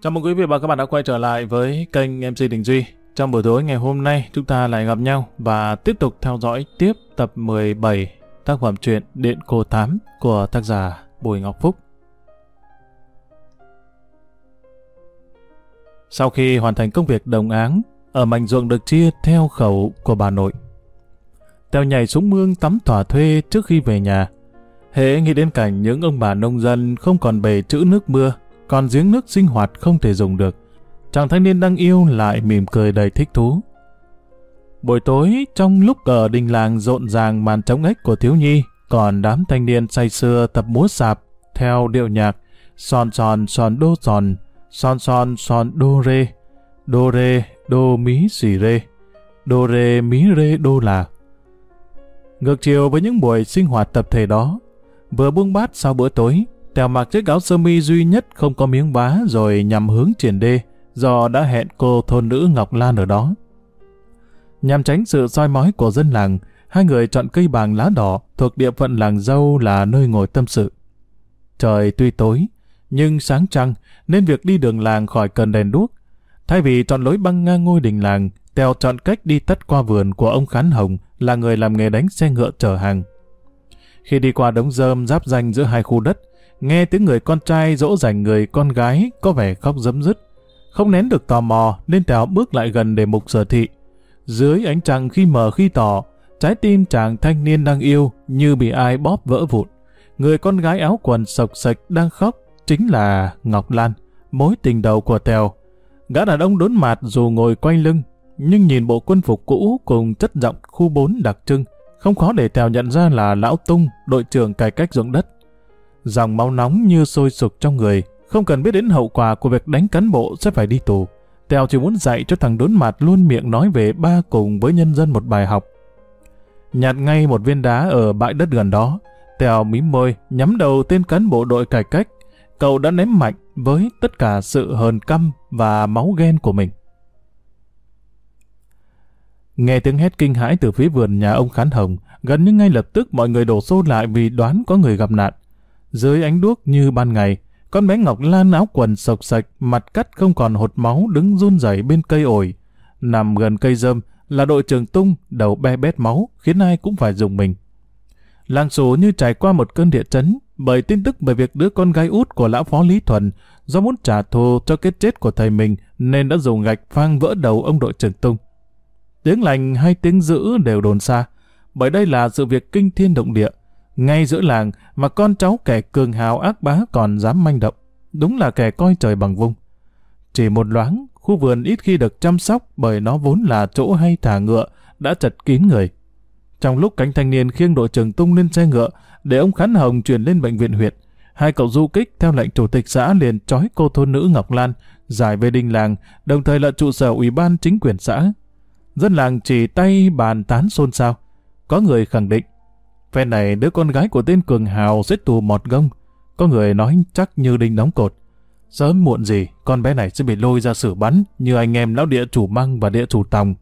Chào mừng quý vị và các bạn đã quay trở lại với kênh MC Đình Duy. Trong buổi tối ngày hôm nay, chúng ta lại gặp nhau và tiếp tục theo dõi tiếp tập 17 tác phẩm truyện Điện Cô Tám của tác giả Bùi Ngọc Phúc. Sau khi hoàn thành công việc đồng áng, ở mảnh ruộng được chia theo khẩu của bà nội. Tèo nhảy xuống mương tắm thỏa thuê trước khi về nhà. Hễ nghĩ đến cảnh những ông bà nông dân không còn bề chữ nước mưa, còn giếng nước sinh hoạt không thể dùng được. Chàng thanh niên đang yêu lại mỉm cười đầy thích thú. Buổi tối, trong lúc ở đình làng rộn ràng màn trống ếch của thiếu nhi, còn đám thanh niên say sưa tập múa sạp theo điệu nhạc son son son đô son, son son son đô rê, đô rê, đô mí xì rê, đô rê mí rê đô là. Ngược chiều với những buổi sinh hoạt tập thể đó, vừa buông bát sau bữa tối, Tèo mặc chiếc áo sơ mi duy nhất không có miếng vá rồi nhằm hướng triển đê, do đã hẹn cô thôn nữ Ngọc Lan ở đó. Nhằm tránh sự soi mói của dân làng, hai người chọn cây bàng lá đỏ thuộc địa phận làng dâu là nơi ngồi tâm sự. Trời tuy tối, nhưng sáng trăng nên việc đi đường làng khỏi cần đèn đuốc. Thay vì chọn lối băng ngang ngôi đình làng, Tèo chọn cách đi tắt qua vườn của ông Khán Hồng là người làm nghề đánh xe ngựa chở hàng. Khi đi qua đống rơm giáp danh giữa hai khu đất, nghe tiếng người con trai dỗ dành người con gái có vẻ khóc dấm dứt. Không nén được tò mò nên Tèo bước lại gần để mục sở thị. Dưới ánh trăng khi mờ khi tỏ, trái tim chàng thanh niên đang yêu như bị ai bóp vỡ vụn. Người con gái áo quần sọc sạch đang khóc chính là Ngọc Lan, mối tình đầu của Tèo. Gã đàn ông đốn mặt dù ngồi quay lưng, nhưng nhìn bộ quân phục cũ cùng chất giọng khu 4 đặc trưng, không khó để Tèo nhận ra là Lão Tung, đội trưởng cải cách ruộng đất. Dòng máu nóng như sôi sục trong người, không cần biết đến hậu quả của việc đánh cán bộ sẽ phải đi tù. Tèo chỉ muốn dạy cho thằng đốn mặt luôn miệng nói về ba cùng với nhân dân một bài học. Nhặt ngay một viên đá ở bãi đất gần đó, Tèo mím môi, nhắm đầu tên cán bộ đội cải cách. Cậu đã ném mạnh với tất cả sự hờn căm và máu ghen của mình. Nghe tiếng hét kinh hãi từ phía vườn nhà ông Khán Hồng, gần như ngay lập tức mọi người đổ xô lại vì đoán có người gặp nạn. Dưới ánh đuốc như ban ngày, con bé Ngọc Lan áo quần sộc sạch, mặt cắt không còn hột máu đứng run rẩy bên cây ổi. Nằm gần cây dâm là đội trưởng tung, đầu be bét máu, khiến ai cũng phải dùng mình. Làng sổ như trải qua một cơn địa chấn, bởi tin tức về việc đứa con gái út của lão phó Lý Thuần do muốn trả thù cho cái chết của thầy mình nên đã dùng gạch phang vỡ đầu ông đội trưởng tung. Tiếng lành hay tiếng dữ đều đồn xa, bởi đây là sự việc kinh thiên động địa. Ngay giữa làng mà con cháu kẻ cường hào ác bá còn dám manh động. Đúng là kẻ coi trời bằng vung. Chỉ một loáng, khu vườn ít khi được chăm sóc bởi nó vốn là chỗ hay thả ngựa, đã chật kín người. Trong lúc cánh thanh niên khiêng đội trưởng tung lên xe ngựa để ông Khánh Hồng chuyển lên bệnh viện huyện, hai cậu du kích theo lệnh chủ tịch xã liền trói cô thôn nữ Ngọc Lan giải về đình làng, đồng thời là trụ sở ủy ban chính quyền xã. Dân làng chỉ tay bàn tán xôn xao. Có người khẳng định Phen này đứa con gái của tên Cường Hào sẽ tù mọt gông. Có người nói chắc như đinh đóng cột. Sớm muộn gì, con bé này sẽ bị lôi ra xử bắn như anh em lão địa chủ măng và địa chủ tòng.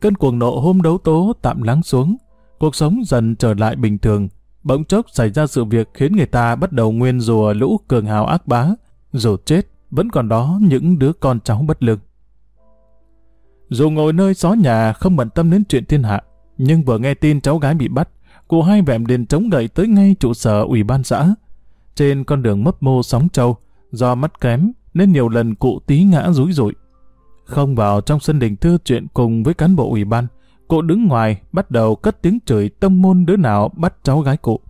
Cơn cuồng nộ hôm đấu tố tạm lắng xuống. Cuộc sống dần trở lại bình thường. Bỗng chốc xảy ra sự việc khiến người ta bắt đầu nguyên rùa lũ cường hào ác bá. Dù chết, vẫn còn đó những đứa con cháu bất lương. Dù ngồi nơi xó nhà không bận tâm đến chuyện thiên hạ, nhưng vừa nghe tin cháu gái bị bắt, cụ hai vẹm liền chống gậy tới ngay trụ sở ủy ban xã. Trên con đường mấp mô sóng trâu, do mắt kém nên nhiều lần cụ tí ngã rúi rụi. Không vào trong sân đình thư chuyện cùng với cán bộ ủy ban, cụ đứng ngoài bắt đầu cất tiếng chửi tông môn đứa nào bắt cháu gái cụ.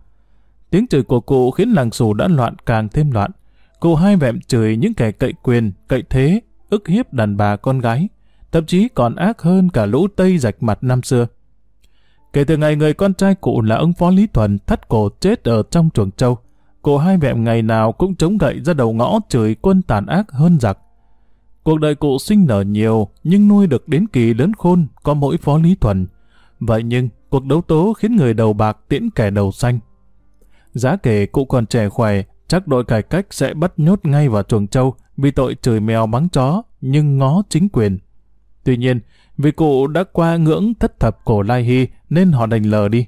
Tiếng chửi của cụ khiến làng xù đã loạn càng thêm loạn. Cụ hai vẹm chửi những kẻ cậy quyền, cậy thế, ức hiếp đàn bà con gái, thậm chí còn ác hơn cả lũ Tây rạch mặt năm xưa. Kể từ ngày người con trai cụ là ông Phó Lý Thuần thắt cổ chết ở trong chuồng trâu, cụ hai vẹm ngày nào cũng chống gậy ra đầu ngõ chửi quân tàn ác hơn giặc. Cuộc đời cụ sinh nở nhiều, nhưng nuôi được đến kỳ lớn khôn có mỗi Phó Lý Thuần. Vậy nhưng, cuộc đấu tố khiến người đầu bạc tiễn kẻ đầu xanh. Giá kể cụ còn trẻ khỏe, chắc đội cải cách sẽ bắt nhốt ngay vào chuồng trâu vì tội chửi mèo mắng chó, nhưng ngó chính quyền. Tuy nhiên, vì cụ đã qua ngưỡng thất thập cổ Lai Hy nên họ đành lờ đi.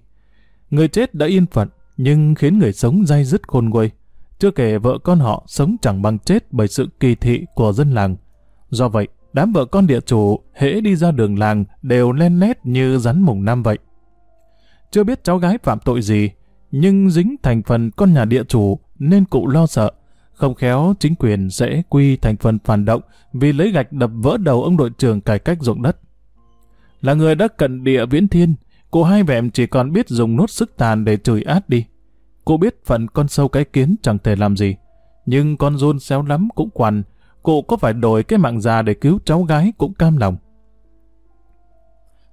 Người chết đã yên phận, nhưng khiến người sống dai dứt khôn nguôi. chưa kể vợ con họ sống chẳng bằng chết bởi sự kỳ thị của dân làng. Do vậy, đám vợ con địa chủ hễ đi ra đường làng đều len lét như rắn mùng năm vậy. Chưa biết cháu gái phạm tội gì, nhưng dính thành phần con nhà địa chủ nên cụ lo sợ. Không khéo chính quyền sẽ quy thành phần phản động vì lấy gạch đập vỡ đầu ông đội trưởng cải cách ruộng đất. Là người đã cận địa viễn thiên, cô hai vẹm chỉ còn biết dùng nốt sức tàn để chửi át đi. cô biết phận con sâu cái kiến chẳng thể làm gì, nhưng con run xéo lắm cũng quằn, cô có phải đổi cái mạng già để cứu cháu gái cũng cam lòng.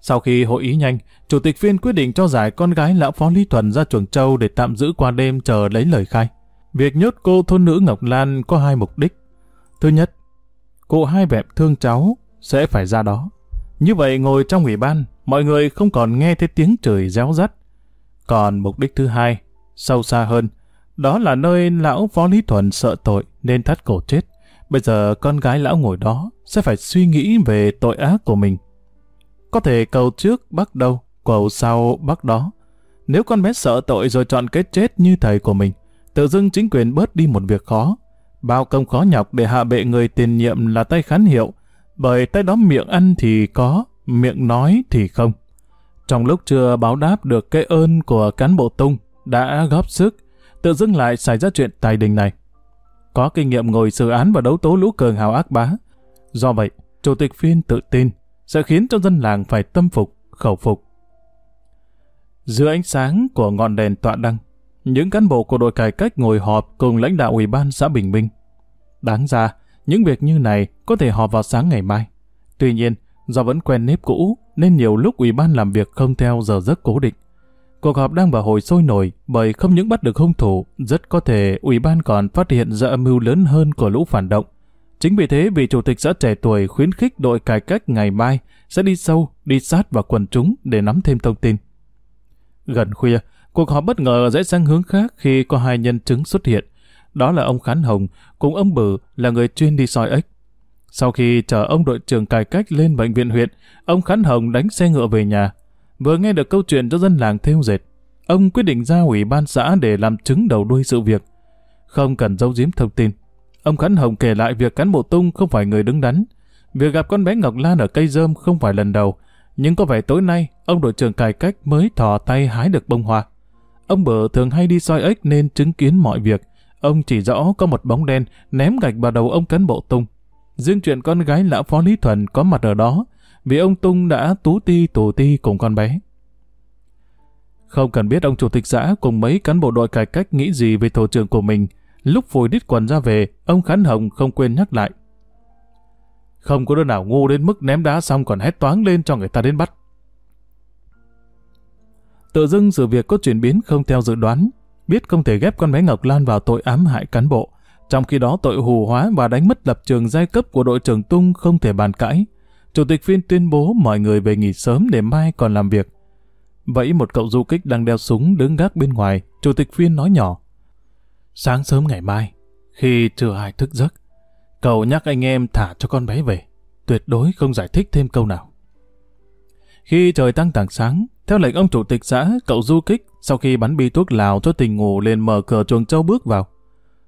Sau khi hội ý nhanh, Chủ tịch phiên quyết định cho giải con gái lão phó Lý Thuần ra chuồng châu để tạm giữ qua đêm chờ lấy lời khai. Việc nhốt cô thôn nữ Ngọc Lan có hai mục đích. Thứ nhất, cô hai vẹm thương cháu sẽ phải ra đó. Như vậy ngồi trong ủy ban, mọi người không còn nghe thấy tiếng trời réo rắt. Còn mục đích thứ hai, sâu xa hơn, đó là nơi lão phó Lý Thuần sợ tội nên thắt cổ chết. Bây giờ con gái lão ngồi đó sẽ phải suy nghĩ về tội ác của mình. Có thể cầu trước bắt đâu, cầu sau bắt đó. Nếu con bé sợ tội rồi chọn cái chết như thầy của mình, tự dưng chính quyền bớt đi một việc khó. Bao công khó nhọc để hạ bệ người tiền nhiệm là tay khán hiệu, bởi tay đó miệng ăn thì có, miệng nói thì không. Trong lúc chưa báo đáp được cái ơn của cán bộ tung đã góp sức, tự dưng lại xảy ra chuyện tài đình này. Có kinh nghiệm ngồi xử án và đấu tố lũ cường hào ác bá. Do vậy, Chủ tịch phiên tự tin sẽ khiến cho dân làng phải tâm phục, khẩu phục. Dưới ánh sáng của ngọn đèn tọa đăng, những cán bộ của đội cải cách ngồi họp cùng lãnh đạo ủy ban xã Bình Minh. Đáng ra, những việc như này có thể họp vào sáng ngày mai. Tuy nhiên, do vẫn quen nếp cũ, nên nhiều lúc ủy ban làm việc không theo giờ giấc cố định. Cuộc họp đang vào hồi sôi nổi bởi không những bắt được hung thủ, rất có thể ủy ban còn phát hiện ra âm mưu lớn hơn của lũ phản động. Chính vì thế, vị chủ tịch xã trẻ tuổi khuyến khích đội cải cách ngày mai sẽ đi sâu, đi sát vào quần chúng để nắm thêm thông tin. Gần khuya, cuộc họp bất ngờ rẽ sang hướng khác khi có hai nhân chứng xuất hiện. Đó là ông Khán Hồng cùng ông Bử là người chuyên đi soi ếch. Sau khi chờ ông đội trưởng cải cách lên bệnh viện huyện, ông Khán Hồng đánh xe ngựa về nhà. Vừa nghe được câu chuyện cho dân làng theo dệt, ông quyết định ra ủy ban xã để làm chứng đầu đuôi sự việc. Không cần giấu giếm thông tin. Ông Khán Hồng kể lại việc cán bộ tung không phải người đứng đắn. Việc gặp con bé Ngọc Lan ở cây rơm không phải lần đầu, nhưng có vẻ tối nay ông đội trưởng cải cách mới thò tay hái được bông hoa. Ông bờ thường hay đi soi ếch nên chứng kiến mọi việc. Ông chỉ rõ có một bóng đen ném gạch vào đầu ông cán bộ Tung. Riêng chuyện con gái lão phó Lý Thuần có mặt ở đó vì ông Tung đã tú ti tù ti cùng con bé. Không cần biết ông chủ tịch xã cùng mấy cán bộ đội cải cách nghĩ gì về thổ trưởng của mình. Lúc phùi đít quần ra về, ông Khánh Hồng không quên nhắc lại. Không có đứa nào ngu đến mức ném đá xong còn hét toáng lên cho người ta đến bắt. Tự dưng sự việc có chuyển biến không theo dự đoán, biết không thể ghép con bé Ngọc Lan vào tội ám hại cán bộ, trong khi đó tội hù hóa và đánh mất lập trường giai cấp của đội trưởng Tung không thể bàn cãi. Chủ tịch phiên tuyên bố mọi người về nghỉ sớm để mai còn làm việc. Vậy một cậu du kích đang đeo súng đứng gác bên ngoài, chủ tịch phiên nói nhỏ. Sáng sớm ngày mai, khi chưa ai thức giấc, cậu nhắc anh em thả cho con bé về, tuyệt đối không giải thích thêm câu nào. Khi trời tăng tảng sáng, theo lệnh ông chủ tịch xã, cậu du kích sau khi bắn bi thuốc lào cho tình ngủ lên mở cửa chuồng châu bước vào.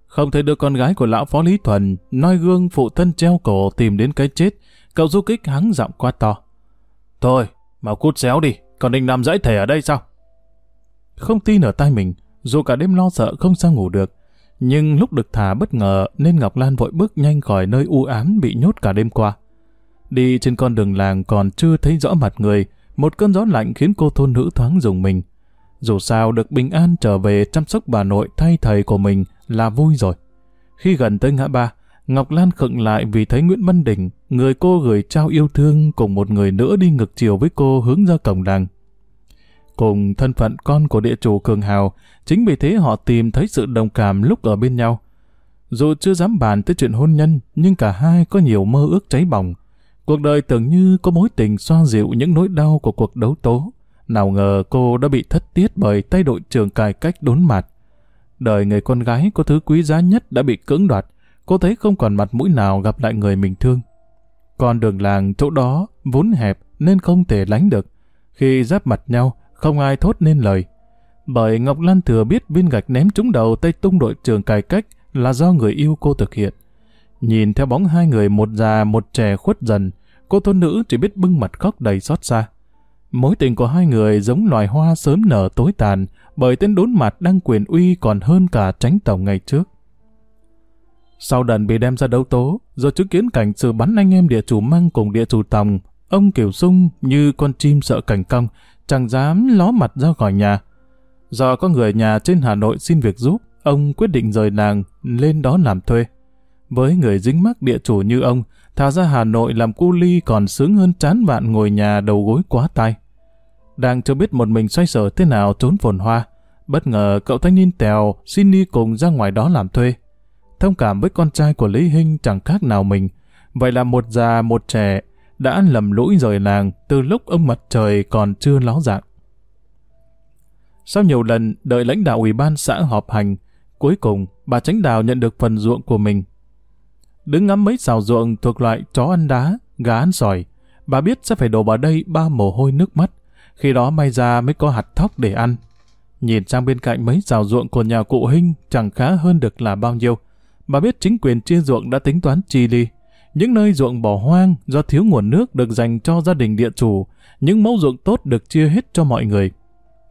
Không thấy được con gái của lão phó Lý Thuần, noi gương phụ thân treo cổ tìm đến cái chết, cậu du kích hắng giọng quá to. Thôi, mau cút xéo đi, còn định nằm dãy thể ở đây sao? Không tin ở tay mình, dù cả đêm lo sợ không sao ngủ được, nhưng lúc được thả bất ngờ nên Ngọc Lan vội bước nhanh khỏi nơi u ám bị nhốt cả đêm qua. Đi trên con đường làng còn chưa thấy rõ mặt người, một cơn gió lạnh khiến cô thôn nữ thoáng dùng mình. Dù sao được bình an trở về chăm sóc bà nội thay thầy của mình là vui rồi. Khi gần tới ngã ba, Ngọc Lan khựng lại vì thấy Nguyễn Văn Đình, người cô gửi trao yêu thương cùng một người nữa đi ngược chiều với cô hướng ra cổng làng. Cùng thân phận con của địa chủ Cường Hào, chính vì thế họ tìm thấy sự đồng cảm lúc ở bên nhau. Dù chưa dám bàn tới chuyện hôn nhân, nhưng cả hai có nhiều mơ ước cháy bỏng. Cuộc đời tưởng như có mối tình xoa dịu những nỗi đau của cuộc đấu tố. Nào ngờ cô đã bị thất tiết bởi tay đội trưởng cải cách đốn mặt. Đời người con gái có thứ quý giá nhất đã bị cưỡng đoạt. Cô thấy không còn mặt mũi nào gặp lại người mình thương. Con đường làng chỗ đó vốn hẹp nên không thể lánh được. Khi giáp mặt nhau, không ai thốt nên lời. Bởi Ngọc Lan thừa biết viên gạch ném trúng đầu tay Tung đội trưởng cải cách là do người yêu cô thực hiện. Nhìn theo bóng hai người một già một trẻ khuất dần, cô thôn nữ chỉ biết bưng mặt khóc đầy xót xa. Mối tình của hai người giống loài hoa sớm nở tối tàn bởi tên đốn mặt đang quyền uy còn hơn cả tránh tổng ngày trước. Sau đần bị đem ra đấu tố, rồi chứng kiến cảnh sự bắn anh em địa chủ măng cùng địa chủ tòng, ông Kiều Sung như con chim sợ cảnh cong, chẳng dám ló mặt ra khỏi nhà. Do có người nhà trên Hà Nội xin việc giúp, ông quyết định rời nàng lên đó làm thuê. Với người dính mắc địa chủ như ông, thà ra Hà Nội làm cu ly còn sướng hơn chán vạn ngồi nhà đầu gối quá tay. Đang chưa biết một mình xoay sở thế nào trốn phồn hoa, bất ngờ cậu thanh niên tèo xin đi cùng ra ngoài đó làm thuê. Thông cảm với con trai của Lý Hinh chẳng khác nào mình, vậy là một già một trẻ đã lầm lũi rời làng từ lúc ông mặt trời còn chưa ló dạng. Sau nhiều lần đợi lãnh đạo ủy ban xã họp hành, cuối cùng bà Tránh Đào nhận được phần ruộng của mình. Đứng ngắm mấy xào ruộng thuộc loại chó ăn đá, gà ăn sỏi, bà biết sẽ phải đổ vào đây ba mồ hôi nước mắt, khi đó may ra mới có hạt thóc để ăn. Nhìn sang bên cạnh mấy xào ruộng của nhà cụ Hinh chẳng khá hơn được là bao nhiêu. Bà biết chính quyền chia ruộng đã tính toán chi ly. Những nơi ruộng bỏ hoang do thiếu nguồn nước được dành cho gia đình địa chủ, những mẫu ruộng tốt được chia hết cho mọi người.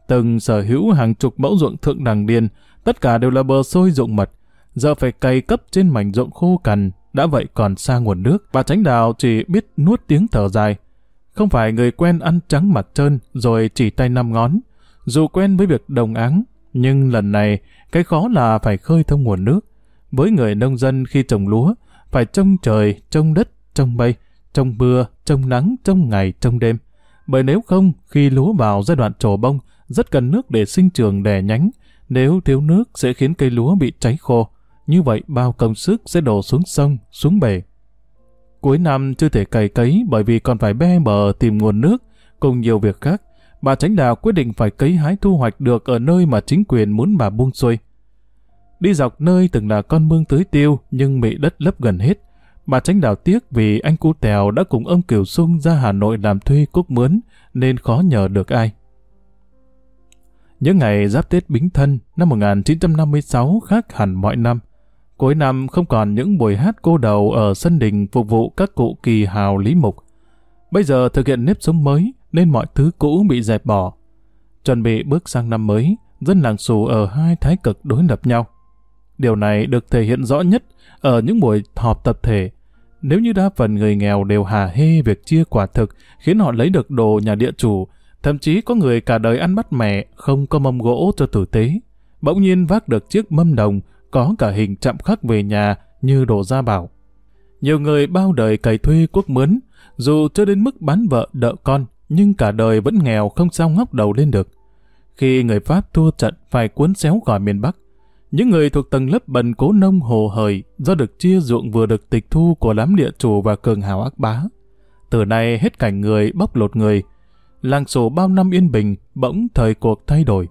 Từng sở hữu hàng chục mẫu ruộng thượng đẳng điền, tất cả đều là bờ sôi ruộng mật. Giờ phải cày cấp trên mảnh ruộng khô cằn, đã vậy còn xa nguồn nước. Bà Tránh Đào chỉ biết nuốt tiếng thở dài. Không phải người quen ăn trắng mặt trơn rồi chỉ tay năm ngón. Dù quen với việc đồng áng, nhưng lần này cái khó là phải khơi thông nguồn nước. Với người nông dân khi trồng lúa, phải trông trời, trông đất, trông mây, trông mưa, trông nắng, trông ngày, trông đêm. Bởi nếu không, khi lúa vào giai đoạn trổ bông, rất cần nước để sinh trường đẻ nhánh. Nếu thiếu nước sẽ khiến cây lúa bị cháy khô. Như vậy bao công sức sẽ đổ xuống sông, xuống bể. Cuối năm chưa thể cày cấy bởi vì còn phải be bờ tìm nguồn nước, cùng nhiều việc khác. Bà Tránh Đào quyết định phải cấy hái thu hoạch được ở nơi mà chính quyền muốn bà buông xuôi. Đi dọc nơi từng là con mương tưới tiêu nhưng bị đất lấp gần hết. Bà Tránh Đào tiếc vì anh cu Tèo đã cùng ông Kiều Sung ra Hà Nội làm thuê cúc mướn nên khó nhờ được ai. Những ngày giáp Tết Bính Thân năm 1956 khác hẳn mọi năm. Cuối năm không còn những buổi hát cô đầu ở sân đình phục vụ các cụ kỳ hào lý mục. Bây giờ thực hiện nếp sống mới nên mọi thứ cũ bị dẹp bỏ. Chuẩn bị bước sang năm mới, dân làng xù ở hai thái cực đối lập nhau. Điều này được thể hiện rõ nhất ở những buổi họp tập thể. Nếu như đa phần người nghèo đều hà hê việc chia quả thực khiến họ lấy được đồ nhà địa chủ, thậm chí có người cả đời ăn bắt mẹ không có mâm gỗ cho tử tế. Bỗng nhiên vác được chiếc mâm đồng có cả hình chạm khắc về nhà như đồ gia bảo. Nhiều người bao đời cày thuê quốc mướn, dù chưa đến mức bán vợ đợ con, nhưng cả đời vẫn nghèo không sao ngóc đầu lên được. Khi người Pháp thua trận phải cuốn xéo khỏi miền Bắc, những người thuộc tầng lớp bần cố nông hồ hời do được chia ruộng vừa được tịch thu của đám địa chủ và cường hào ác bá. Từ nay hết cảnh người bóc lột người, làng sổ bao năm yên bình bỗng thời cuộc thay đổi.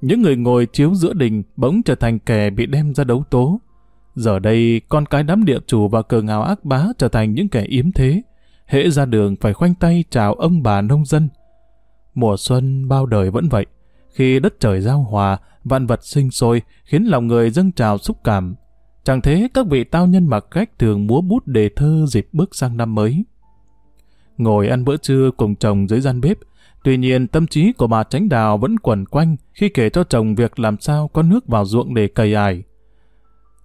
Những người ngồi chiếu giữa đình bỗng trở thành kẻ bị đem ra đấu tố. Giờ đây, con cái đám địa chủ và cờ ngào ác bá trở thành những kẻ yếm thế. Hễ ra đường phải khoanh tay chào ông bà nông dân. Mùa xuân bao đời vẫn vậy. Khi đất trời giao hòa, vạn vật sinh sôi, khiến lòng người dâng trào xúc cảm. Chẳng thế các vị tao nhân mặc khách thường múa bút đề thơ dịp bước sang năm mới. Ngồi ăn bữa trưa cùng chồng dưới gian bếp, tuy nhiên tâm trí của bà Tránh Đào vẫn quẩn quanh khi kể cho chồng việc làm sao có nước vào ruộng để cày ải.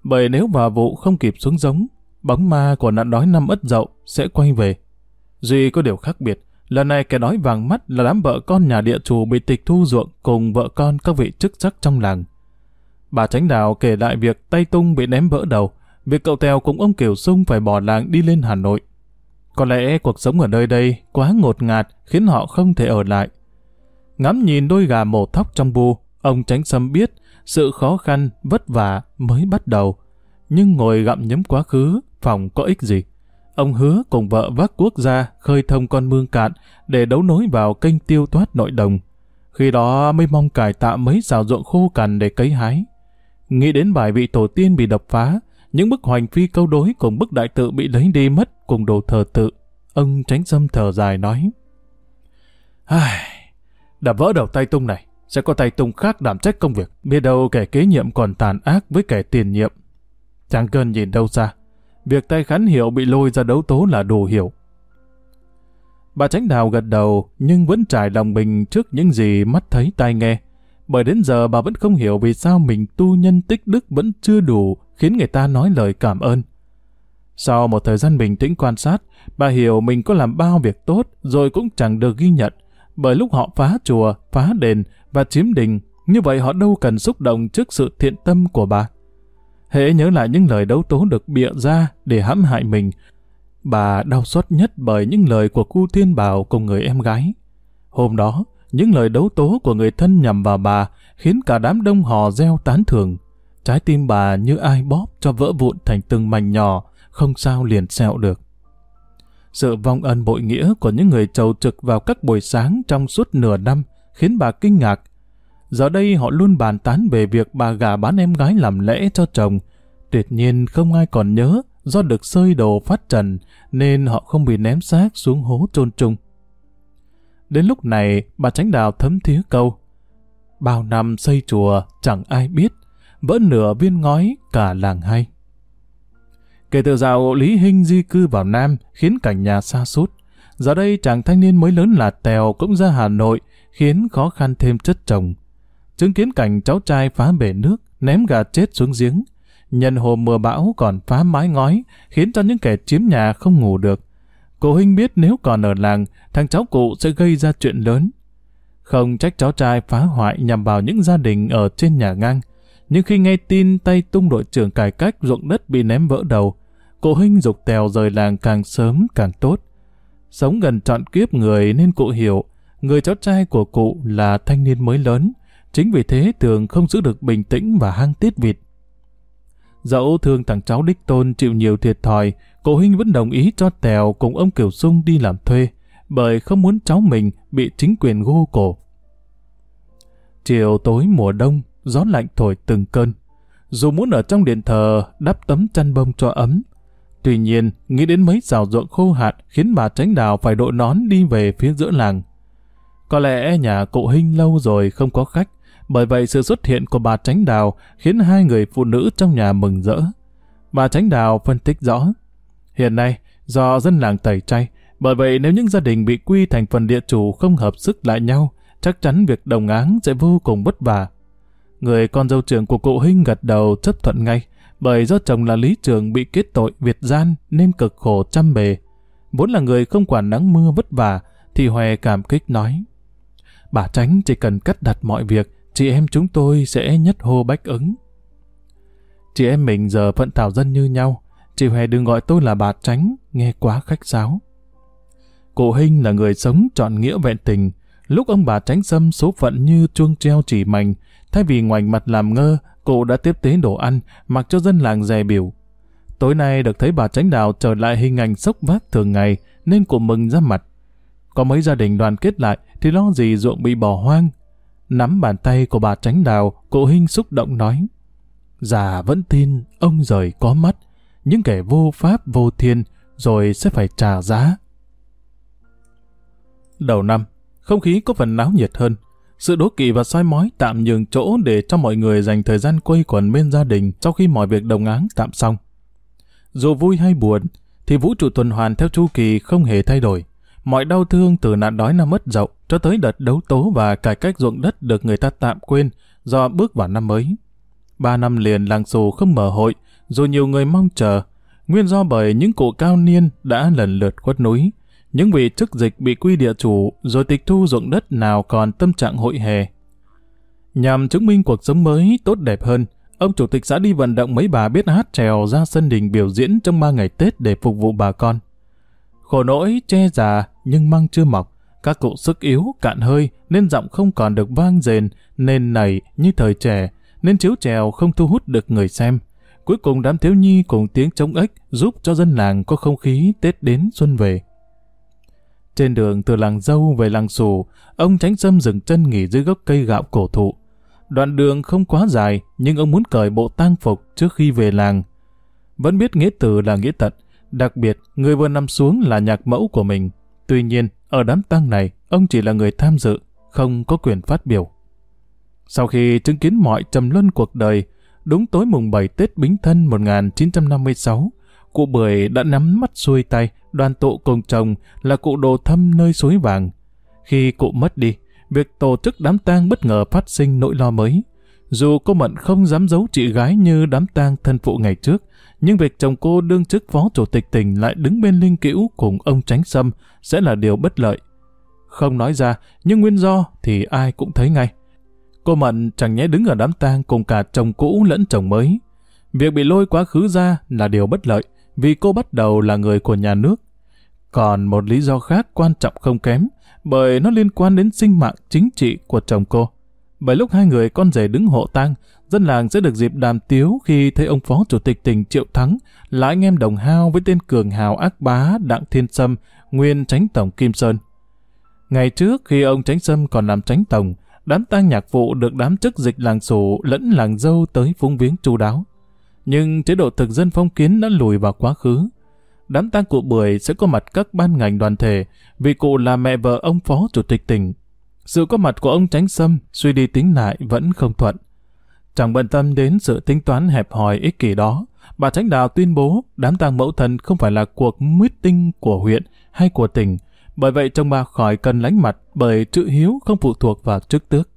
Bởi nếu bà vụ không kịp xuống giống, bóng ma của nạn đói năm ất dậu sẽ quay về. Duy có điều khác biệt, Lần này kẻ đói vàng mắt là đám vợ con nhà địa chủ bị tịch thu ruộng cùng vợ con các vị chức sắc trong làng. Bà Tránh Đào kể lại việc tay tung bị ném vỡ đầu, việc cậu Tèo cùng ông Kiều Sung phải bỏ làng đi lên Hà Nội. Có lẽ cuộc sống ở nơi đây quá ngột ngạt khiến họ không thể ở lại. Ngắm nhìn đôi gà mổ thóc trong bu, ông Tránh Sâm biết sự khó khăn, vất vả mới bắt đầu. Nhưng ngồi gặm nhấm quá khứ, phòng có ích gì. Ông hứa cùng vợ vác quốc gia khơi thông con mương cạn để đấu nối vào kênh tiêu thoát nội đồng. Khi đó mới mong cải tạo mấy xào ruộng khô cằn để cấy hái. Nghĩ đến bài vị tổ tiên bị đập phá, những bức hoành phi câu đối cùng bức đại tự bị lấy đi mất cùng đồ thờ tự. Ông tránh xâm thở dài nói. Ai, đã vỡ đầu tay tung này, Sẽ có tay tung khác đảm trách công việc, biết đâu kẻ kế nhiệm còn tàn ác với kẻ tiền nhiệm. Chàng cần nhìn đâu xa, việc tay khán hiệu bị lôi ra đấu tố là đủ hiểu. Bà tránh đào gật đầu nhưng vẫn trải lòng mình trước những gì mắt thấy tai nghe. Bởi đến giờ bà vẫn không hiểu vì sao mình tu nhân tích đức vẫn chưa đủ khiến người ta nói lời cảm ơn. Sau một thời gian bình tĩnh quan sát, bà hiểu mình có làm bao việc tốt rồi cũng chẳng được ghi nhận. Bởi lúc họ phá chùa, phá đền và chiếm đình, như vậy họ đâu cần xúc động trước sự thiện tâm của bà. Hễ nhớ lại những lời đấu tố được bịa ra để hãm hại mình, bà đau xót nhất bởi những lời của cu thiên bảo cùng người em gái. Hôm đó, những lời đấu tố của người thân nhằm vào bà khiến cả đám đông hò reo tán thưởng. Trái tim bà như ai bóp cho vỡ vụn thành từng mảnh nhỏ, không sao liền xẹo được. Sự vong ân bội nghĩa của những người trầu trực vào các buổi sáng trong suốt nửa năm khiến bà kinh ngạc. Giờ đây họ luôn bàn tán về việc bà gà bán em gái làm lễ cho chồng. Tuyệt nhiên không ai còn nhớ do được sơi đồ phát trần nên họ không bị ném xác xuống hố trôn chung. Đến lúc này, bà tránh đào thấm thía câu. Bao năm xây chùa, chẳng ai biết, vỡ nửa viên ngói, cả làng hay. Kể từ dạo Lý Hinh di cư vào Nam, khiến cảnh nhà xa sút Giờ đây chàng thanh niên mới lớn là Tèo cũng ra Hà Nội, khiến khó khăn thêm chất chồng. Chứng kiến cảnh cháu trai phá bể nước, ném gà chết xuống giếng. Nhân hôm mưa bão còn phá mái ngói, khiến cho những kẻ chiếm nhà không ngủ được. Cô Hinh biết nếu còn ở làng, thằng cháu cụ sẽ gây ra chuyện lớn. Không trách cháu trai phá hoại nhằm vào những gia đình ở trên nhà ngang. Nhưng khi nghe tin tay tung đội trưởng cải cách ruộng đất bị ném vỡ đầu, cụ Hinh dục tèo rời làng càng sớm càng tốt. Sống gần trọn kiếp người nên cụ hiểu, người cháu trai của cụ là thanh niên mới lớn, chính vì thế thường không giữ được bình tĩnh và hăng tiết vịt. Dẫu thương thằng cháu đích tôn chịu nhiều thiệt thòi, cụ Hinh vẫn đồng ý cho Tèo cùng ông Kiều Sung đi làm thuê, bởi không muốn cháu mình bị chính quyền gô cổ. Chiều tối mùa đông, gió lạnh thổi từng cơn. Dù muốn ở trong điện thờ đắp tấm chăn bông cho ấm, tuy nhiên nghĩ đến mấy rào ruộng khô hạn khiến bà tránh đào phải đội nón đi về phía giữa làng. Có lẽ nhà cụ Hinh lâu rồi không có khách, bởi vậy sự xuất hiện của bà tránh đào khiến hai người phụ nữ trong nhà mừng rỡ. Bà tránh đào phân tích rõ, Hiện nay, do dân làng tẩy chay, bởi vậy nếu những gia đình bị quy thành phần địa chủ không hợp sức lại nhau, chắc chắn việc đồng áng sẽ vô cùng vất vả. Người con dâu trưởng của cụ Hinh gật đầu chấp thuận ngay, bởi do chồng là Lý Trường bị kết tội Việt gian nên cực khổ chăm bề. Vốn là người không quản nắng mưa vất vả, thì Hòe cảm kích nói. Bà Tránh chỉ cần cắt đặt mọi việc, chị em chúng tôi sẽ nhất hô bách ứng. Chị em mình giờ phận thảo dân như nhau, Chị Hòe đừng gọi tôi là bà Tránh, nghe quá khách sáo. Cụ Hinh là người sống trọn nghĩa vẹn tình. Lúc ông bà Tránh xâm số phận như chuông treo chỉ mảnh, thay vì ngoảnh mặt làm ngơ, cụ đã tiếp tế đồ ăn, mặc cho dân làng dè biểu. Tối nay được thấy bà Tránh Đào trở lại hình ảnh sốc vác thường ngày, nên cụ mừng ra mặt. Có mấy gia đình đoàn kết lại thì lo gì ruộng bị bỏ hoang. Nắm bàn tay của bà Tránh Đào, cụ Hinh xúc động nói. Già vẫn tin ông rời có mắt, những kẻ vô pháp vô thiên, rồi sẽ phải trả giá. Đầu năm, không khí có phần náo nhiệt hơn. Sự đố kỵ và soi mói tạm nhường chỗ để cho mọi người dành thời gian quây quần bên gia đình sau khi mọi việc đồng áng tạm xong. Dù vui hay buồn, thì vũ trụ tuần hoàn theo chu kỳ không hề thay đổi. Mọi đau thương từ nạn đói năm mất dậu cho tới đợt đấu tố và cải cách ruộng đất được người ta tạm quên do bước vào năm mới. Ba năm liền làng xù không mở hội, dù nhiều người mong chờ, nguyên do bởi những cụ cao niên đã lần lượt khuất núi, những vị chức dịch bị quy địa chủ rồi tịch thu ruộng đất nào còn tâm trạng hội hè. Nhằm chứng minh cuộc sống mới tốt đẹp hơn, ông chủ tịch xã đi vận động mấy bà biết hát trèo ra sân đình biểu diễn trong ba ngày Tết để phục vụ bà con. Khổ nỗi che già nhưng măng chưa mọc, các cụ sức yếu, cạn hơi nên giọng không còn được vang dền, nên nảy như thời trẻ, nên chiếu trèo không thu hút được người xem. Cuối cùng đám thiếu nhi cùng tiếng trống ếch giúp cho dân làng có không khí Tết đến xuân về. Trên đường từ làng dâu về làng xù, ông tránh sâm dừng chân nghỉ dưới gốc cây gạo cổ thụ. Đoạn đường không quá dài, nhưng ông muốn cởi bộ tang phục trước khi về làng. Vẫn biết nghĩa tử là nghĩa tận, đặc biệt người vừa nằm xuống là nhạc mẫu của mình. Tuy nhiên, ở đám tang này, ông chỉ là người tham dự, không có quyền phát biểu. Sau khi chứng kiến mọi trầm luân cuộc đời, đúng tối mùng 7 Tết Bính Thân 1956, cụ Bưởi đã nắm mắt xuôi tay, đoàn tụ cùng chồng là cụ đồ thâm nơi suối vàng. Khi cụ mất đi, việc tổ chức đám tang bất ngờ phát sinh nỗi lo mới. Dù cô Mận không dám giấu chị gái như đám tang thân phụ ngày trước, nhưng việc chồng cô đương chức phó chủ tịch tỉnh lại đứng bên linh cữu cùng ông tránh sâm sẽ là điều bất lợi. Không nói ra, nhưng nguyên do thì ai cũng thấy ngay. Cô Mận chẳng nhẽ đứng ở đám tang cùng cả chồng cũ lẫn chồng mới. Việc bị lôi quá khứ ra là điều bất lợi, vì cô bắt đầu là người của nhà nước. Còn một lý do khác quan trọng không kém, bởi nó liên quan đến sinh mạng chính trị của chồng cô. Bởi lúc hai người con rể đứng hộ tang, dân làng sẽ được dịp đàm tiếu khi thấy ông phó chủ tịch tỉnh Triệu Thắng là anh em đồng hao với tên cường hào ác bá Đặng Thiên Sâm, nguyên tránh tổng Kim Sơn. Ngày trước khi ông tránh Sâm còn làm tránh tổng, đám tang nhạc vụ được đám chức dịch làng sủ lẫn làng dâu tới phúng viếng chu đáo. Nhưng chế độ thực dân phong kiến đã lùi vào quá khứ. Đám tang cụ Bưởi sẽ có mặt các ban ngành đoàn thể, vì cụ là mẹ vợ ông phó chủ tịch tỉnh. Sự có mặt của ông Tránh Sâm suy đi tính lại vẫn không thuận. Chẳng bận tâm đến sự tính toán hẹp hòi ích kỷ đó, bà Tránh Đào tuyên bố đám tang mẫu thân không phải là cuộc meeting của huyện hay của tỉnh, bởi vậy chồng bà khỏi cần lánh mặt bởi chữ hiếu không phụ thuộc vào chức tước.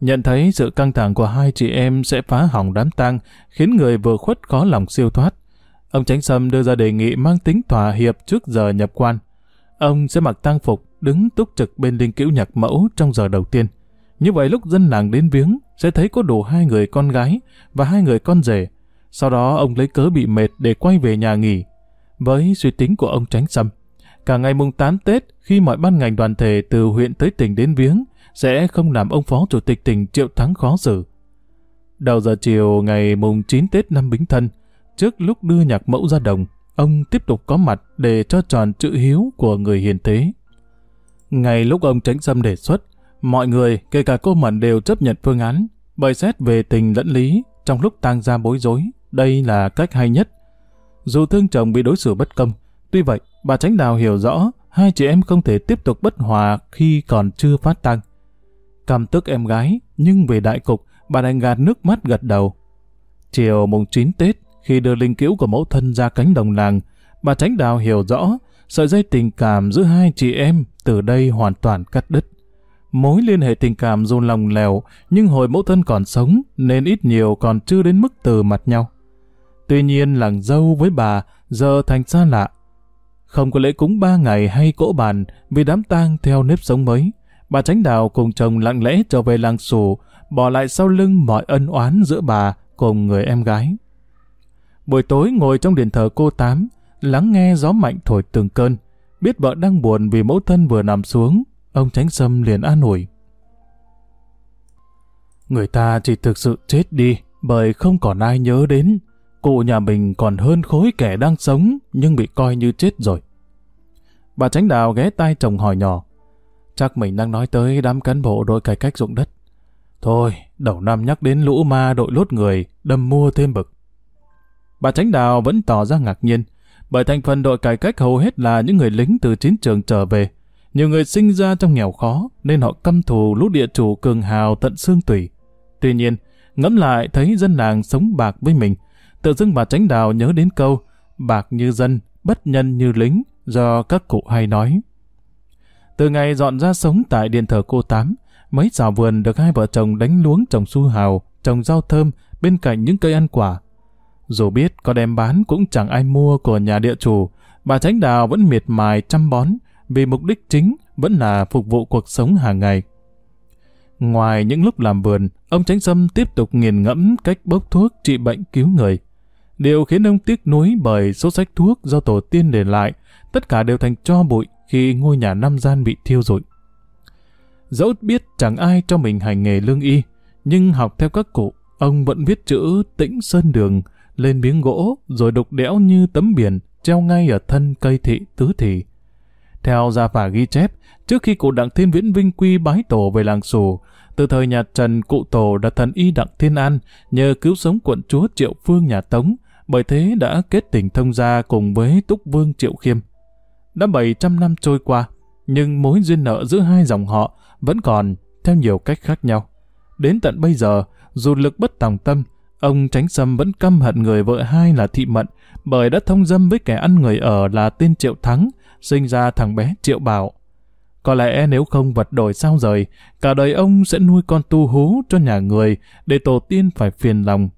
Nhận thấy sự căng thẳng của hai chị em sẽ phá hỏng đám tang, khiến người vừa khuất khó lòng siêu thoát. Ông Tránh Sâm đưa ra đề nghị mang tính thỏa hiệp trước giờ nhập quan. Ông sẽ mặc tang phục, đứng túc trực bên linh cữu nhạc mẫu trong giờ đầu tiên. Như vậy lúc dân làng đến viếng, sẽ thấy có đủ hai người con gái và hai người con rể. Sau đó ông lấy cớ bị mệt để quay về nhà nghỉ. Với suy tính của ông Tránh Sâm, cả ngày mùng 8 Tết, khi mọi ban ngành đoàn thể từ huyện tới tỉnh đến viếng, sẽ không làm ông phó chủ tịch tỉnh Triệu Thắng khó xử. Đầu giờ chiều ngày mùng 9 Tết năm Bính Thân, trước lúc đưa nhạc mẫu ra đồng, ông tiếp tục có mặt để cho tròn chữ hiếu của người hiền thế. Ngày lúc ông tránh xâm đề xuất, mọi người, kể cả cô Mận đều chấp nhận phương án, bởi xét về tình lẫn lý, trong lúc tang ra bối rối, đây là cách hay nhất. Dù thương chồng bị đối xử bất công, tuy vậy, bà Tránh Đào hiểu rõ hai chị em không thể tiếp tục bất hòa khi còn chưa phát tăng. Căm tức em gái, nhưng về đại cục, bà đành gạt nước mắt gật đầu. Chiều mùng 9 Tết, khi đưa linh cữu của mẫu thân ra cánh đồng làng, bà Tránh Đào hiểu rõ sợi dây tình cảm giữa hai chị em từ đây hoàn toàn cắt đứt. Mối liên hệ tình cảm dù lòng lèo, nhưng hồi mẫu thân còn sống nên ít nhiều còn chưa đến mức từ mặt nhau. Tuy nhiên làng dâu với bà giờ thành xa lạ. Không có lễ cúng ba ngày hay cỗ bàn vì đám tang theo nếp sống mới. Bà Tránh Đào cùng chồng lặng lẽ trở về làng sủ, bỏ lại sau lưng mọi ân oán giữa bà cùng người em gái. Buổi tối ngồi trong điện thờ cô Tám, lắng nghe gió mạnh thổi từng cơn, biết vợ đang buồn vì mẫu thân vừa nằm xuống, ông Tránh Sâm liền an ủi. Người ta chỉ thực sự chết đi bởi không còn ai nhớ đến. Cụ nhà mình còn hơn khối kẻ đang sống nhưng bị coi như chết rồi. Bà Tránh Đào ghé tai chồng hỏi nhỏ. Chắc mình đang nói tới đám cán bộ đội cải cách dụng đất. Thôi, đầu năm nhắc đến lũ ma đội lốt người, đâm mua thêm bực. Bà Tránh Đào vẫn tỏ ra ngạc nhiên, bởi thành phần đội cải cách hầu hết là những người lính từ chiến trường trở về. Nhiều người sinh ra trong nghèo khó, nên họ căm thù lũ địa chủ cường hào tận xương tủy. Tuy nhiên, ngẫm lại thấy dân làng sống bạc với mình, tự dưng bà Tránh Đào nhớ đến câu bạc như dân, bất nhân như lính, do các cụ hay nói. Từ ngày dọn ra sống tại điện thờ cô Tám, mấy xào vườn được hai vợ chồng đánh luống trồng su hào, trồng rau thơm bên cạnh những cây ăn quả. Dù biết có đem bán cũng chẳng ai mua của nhà địa chủ, bà Tránh Đào vẫn miệt mài chăm bón vì mục đích chính vẫn là phục vụ cuộc sống hàng ngày. Ngoài những lúc làm vườn, ông Tránh Sâm tiếp tục nghiền ngẫm cách bốc thuốc trị bệnh cứu người. Điều khiến ông tiếc nuối bởi số sách thuốc do tổ tiên để lại, tất cả đều thành cho bụi khi ngôi nhà năm gian bị thiêu rụi. Dẫu biết chẳng ai cho mình hành nghề lương y, nhưng học theo các cụ, ông vẫn viết chữ tĩnh sơn đường lên miếng gỗ rồi đục đẽo như tấm biển treo ngay ở thân cây thị tứ thị. Theo gia phả ghi chép, trước khi cụ Đặng Thiên Viễn Vinh Quy bái tổ về làng Sù, từ thời nhà Trần cụ tổ đã thần y Đặng Thiên An nhờ cứu sống quận chúa Triệu Phương nhà Tống, bởi thế đã kết tình thông gia cùng với Túc Vương Triệu Khiêm. Đã 700 năm trôi qua, nhưng mối duyên nợ giữa hai dòng họ vẫn còn theo nhiều cách khác nhau. đến tận bây giờ, dù lực bất tòng tâm, ông Tránh Sâm vẫn căm hận người vợ hai là Thị Mận, bởi đã thông dâm với kẻ ăn người ở là tên Triệu Thắng, sinh ra thằng bé Triệu Bảo. Có lẽ nếu không vật đổi sao rời, cả đời ông sẽ nuôi con tu hú cho nhà người để tổ tiên phải phiền lòng.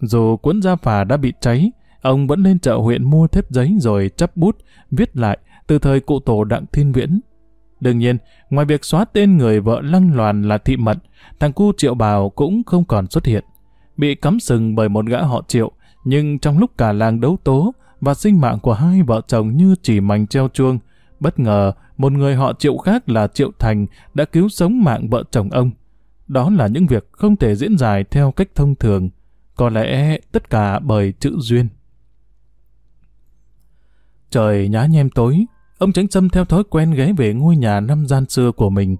Dù cuốn gia phà đã bị cháy, ông vẫn lên chợ huyện mua thép giấy rồi chấp bút, viết lại từ thời cụ tổ Đặng Thiên Viễn. Đương nhiên, ngoài việc xóa tên người vợ lăng loàn là thị mật, thằng cu Triệu Bào cũng không còn xuất hiện. Bị cắm sừng bởi một gã họ Triệu, nhưng trong lúc cả làng đấu tố và sinh mạng của hai vợ chồng như chỉ mảnh treo chuông, bất ngờ một người họ Triệu khác là Triệu Thành đã cứu sống mạng vợ chồng ông. Đó là những việc không thể diễn giải theo cách thông thường, có lẽ tất cả bởi chữ duyên. Trời nhá nhem tối, ông Tránh Sâm theo thói quen ghé về ngôi nhà năm gian xưa của mình.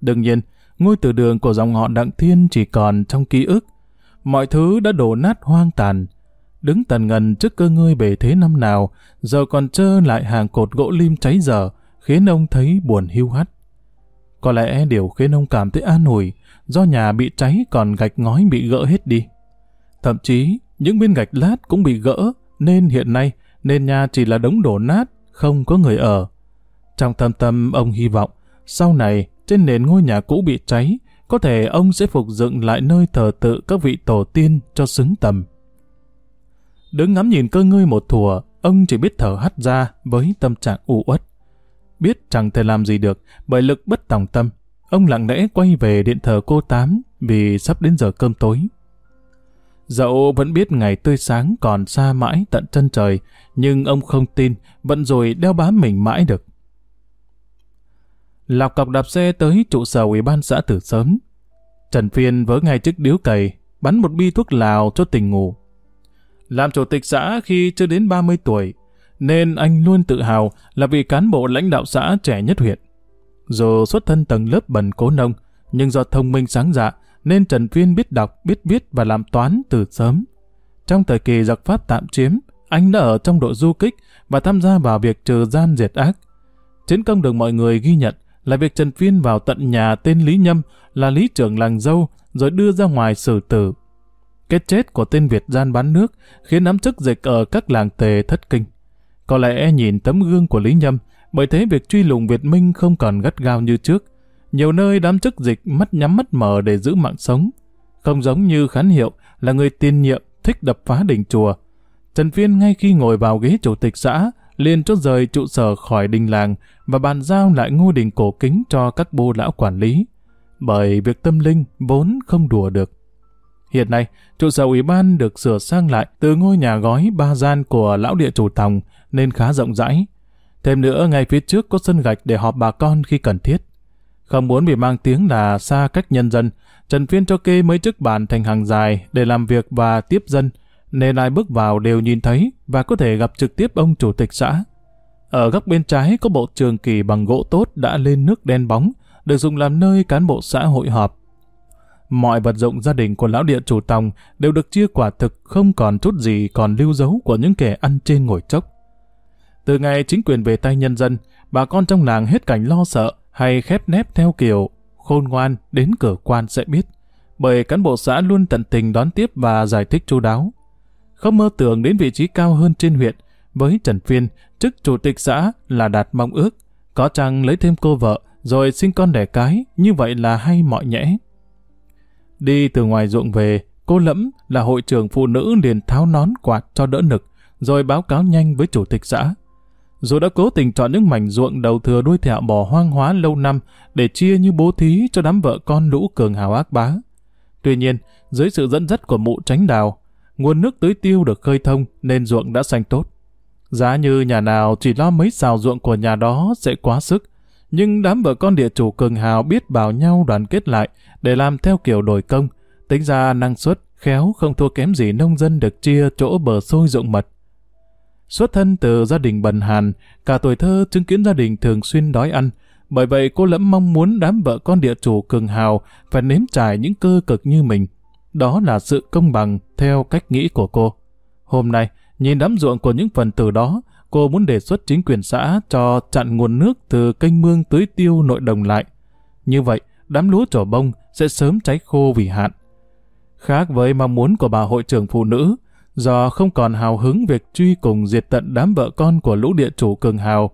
Đương nhiên, ngôi từ đường của dòng họ Đặng Thiên chỉ còn trong ký ức. Mọi thứ đã đổ nát hoang tàn. Đứng tần ngần trước cơ ngơi bể thế năm nào, giờ còn trơ lại hàng cột gỗ lim cháy dở, khiến ông thấy buồn hiu hắt. Có lẽ điều khiến ông cảm thấy an ủi, do nhà bị cháy còn gạch ngói bị gỡ hết đi. Thậm chí, những viên gạch lát cũng bị gỡ, nên hiện nay nền nhà chỉ là đống đổ nát, không có người ở. Trong thâm tâm ông hy vọng, sau này trên nền ngôi nhà cũ bị cháy, có thể ông sẽ phục dựng lại nơi thờ tự các vị tổ tiên cho xứng tầm. Đứng ngắm nhìn cơ ngơi một thùa, ông chỉ biết thở hắt ra với tâm trạng u uất. Biết chẳng thể làm gì được bởi lực bất tòng tâm, ông lặng lẽ quay về điện thờ cô Tám vì sắp đến giờ cơm tối. Dạ Dẫu vẫn biết ngày tươi sáng còn xa mãi tận chân trời, nhưng ông không tin, vẫn rồi đeo bám mình mãi được. Lọc cọc đạp xe tới trụ sở ủy ban xã từ sớm. Trần Phiên vớ ngay chiếc điếu cày, bắn một bi thuốc lào cho tình ngủ. Làm chủ tịch xã khi chưa đến 30 tuổi, nên anh luôn tự hào là vị cán bộ lãnh đạo xã trẻ nhất huyện. Dù xuất thân tầng lớp bần cố nông, nhưng do thông minh sáng dạ, nên Trần Phiên biết đọc, biết viết và làm toán từ sớm. Trong thời kỳ giặc Pháp tạm chiếm, anh đã ở trong đội du kích và tham gia vào việc trừ gian diệt ác. Chiến công được mọi người ghi nhận là việc Trần Phiên vào tận nhà tên Lý Nhâm là lý trưởng làng dâu rồi đưa ra ngoài xử tử. Cái chết của tên Việt gian bán nước khiến nắm chức dịch ở các làng tề thất kinh. Có lẽ nhìn tấm gương của Lý Nhâm, bởi thế việc truy lùng Việt Minh không còn gắt gao như trước. Nhiều nơi đám chức dịch mắt nhắm mắt mở để giữ mạng sống. Không giống như khán hiệu là người tiên nhiệm thích đập phá đình chùa. Trần Phiên ngay khi ngồi vào ghế chủ tịch xã, liền chốt rời trụ sở khỏi đình làng và bàn giao lại ngôi đình cổ kính cho các bô lão quản lý. Bởi việc tâm linh vốn không đùa được. Hiện nay, trụ sở ủy ban được sửa sang lại từ ngôi nhà gói ba gian của lão địa chủ tòng nên khá rộng rãi. Thêm nữa, ngay phía trước có sân gạch để họp bà con khi cần thiết. Không muốn bị mang tiếng là xa cách nhân dân, Trần Phiên cho kê mấy chiếc bàn thành hàng dài để làm việc và tiếp dân, nên ai bước vào đều nhìn thấy và có thể gặp trực tiếp ông chủ tịch xã. Ở góc bên trái có bộ trường kỳ bằng gỗ tốt đã lên nước đen bóng, được dùng làm nơi cán bộ xã hội họp. Mọi vật dụng gia đình của lão địa chủ tòng đều được chia quả thực không còn chút gì còn lưu dấu của những kẻ ăn trên ngồi chốc. Từ ngày chính quyền về tay nhân dân, bà con trong làng hết cảnh lo sợ hay khép nép theo kiểu khôn ngoan đến cửa quan sẽ biết, bởi cán bộ xã luôn tận tình đón tiếp và giải thích chu đáo. Không mơ tưởng đến vị trí cao hơn trên huyện, với Trần Phiên, chức chủ tịch xã là đạt mong ước, có chăng lấy thêm cô vợ, rồi sinh con đẻ cái, như vậy là hay mọi nhẽ. Đi từ ngoài ruộng về, cô Lẫm là hội trưởng phụ nữ liền tháo nón quạt cho đỡ nực, rồi báo cáo nhanh với chủ tịch xã. Dù đã cố tình chọn những mảnh ruộng đầu thừa đuôi thẹo bò hoang hóa lâu năm để chia như bố thí cho đám vợ con lũ cường hào ác bá. Tuy nhiên, dưới sự dẫn dắt của mụ tránh đào, nguồn nước tưới tiêu được khơi thông nên ruộng đã xanh tốt. Giá như nhà nào chỉ lo mấy xào ruộng của nhà đó sẽ quá sức, nhưng đám vợ con địa chủ cường hào biết bảo nhau đoàn kết lại để làm theo kiểu đổi công, tính ra năng suất, khéo không thua kém gì nông dân được chia chỗ bờ sôi ruộng mật. Xuất thân từ gia đình bần hàn, cả tuổi thơ chứng kiến gia đình thường xuyên đói ăn, bởi vậy cô lẫm mong muốn đám vợ con địa chủ cường hào phải nếm trải những cơ cực như mình. Đó là sự công bằng theo cách nghĩ của cô. Hôm nay, nhìn đám ruộng của những phần tử đó, cô muốn đề xuất chính quyền xã cho chặn nguồn nước từ kênh mương tưới tiêu nội đồng lại. Như vậy, đám lúa trổ bông sẽ sớm cháy khô vì hạn. Khác với mong muốn của bà hội trưởng phụ nữ, do không còn hào hứng việc truy cùng diệt tận đám vợ con của lũ địa chủ cường hào,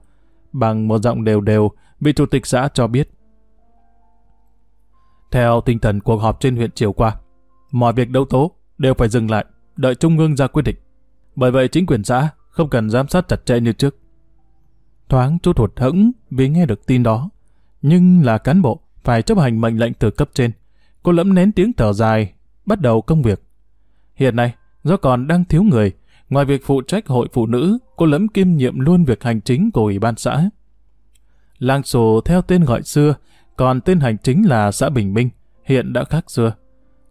bằng một giọng đều đều, vị chủ tịch xã cho biết. Theo tinh thần cuộc họp trên huyện chiều qua, mọi việc đấu tố đều phải dừng lại, đợi Trung ương ra quyết định. Bởi vậy chính quyền xã không cần giám sát chặt chẽ như trước. Thoáng chút hụt hẫng vì nghe được tin đó, nhưng là cán bộ phải chấp hành mệnh lệnh từ cấp trên. Cô lẫm nén tiếng thở dài, bắt đầu công việc. Hiện nay, do còn đang thiếu người, ngoài việc phụ trách hội phụ nữ, cô lẫm kiêm nhiệm luôn việc hành chính của ủy ban xã. Làng sổ theo tên gọi xưa, còn tên hành chính là xã Bình Minh, hiện đã khác xưa.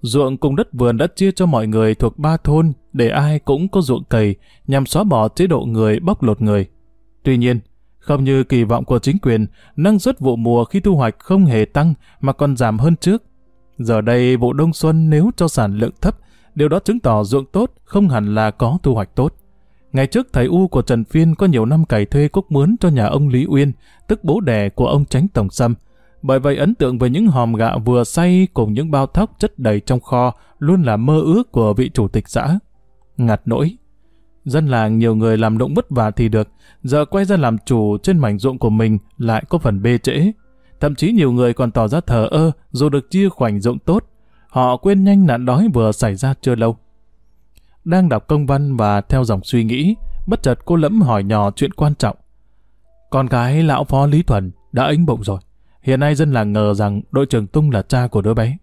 Ruộng cùng đất vườn đã chia cho mọi người thuộc ba thôn để ai cũng có ruộng cày nhằm xóa bỏ chế độ người bóc lột người. Tuy nhiên, không như kỳ vọng của chính quyền, năng suất vụ mùa khi thu hoạch không hề tăng mà còn giảm hơn trước. Giờ đây vụ đông xuân nếu cho sản lượng thấp, điều đó chứng tỏ ruộng tốt không hẳn là có thu hoạch tốt. Ngày trước thầy U của Trần Phiên có nhiều năm cày thuê cúc mướn cho nhà ông Lý Uyên, tức bố đẻ của ông Tránh Tổng Sâm. Bởi vậy ấn tượng về những hòm gạo vừa xay cùng những bao thóc chất đầy trong kho luôn là mơ ước của vị chủ tịch xã. Ngặt nỗi. Dân làng nhiều người làm động vất vả thì được, giờ quay ra làm chủ trên mảnh ruộng của mình lại có phần bê trễ. Thậm chí nhiều người còn tỏ ra thờ ơ dù được chia khoảnh ruộng tốt. Họ quên nhanh nạn đói vừa xảy ra chưa lâu. Đang đọc công văn và theo dòng suy nghĩ, bất chợt cô lẫm hỏi nhỏ chuyện quan trọng. Con gái lão phó Lý Thuần đã ính bụng rồi. Hiện nay dân làng ngờ rằng đội trưởng Tung là cha của đứa bé.